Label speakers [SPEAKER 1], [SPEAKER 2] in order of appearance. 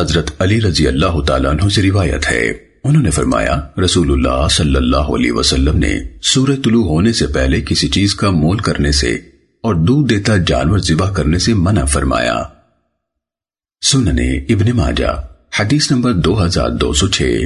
[SPEAKER 1] حضرت علی رضی اللہ تعالیٰ عنہ سے روایت ہے۔ انہوں نے فرمایا رسول اللہ صلی اللہ علیہ وسلم نے سورج طلوع ہونے سے پہلے کسی چیز کا مول کرنے سے اور دودھ دیتا جانور ذبح کرنے سے منع فرمایا۔ سننے ابن ماجہ، حدیث نمبر دو ہزار دو سو چھ۔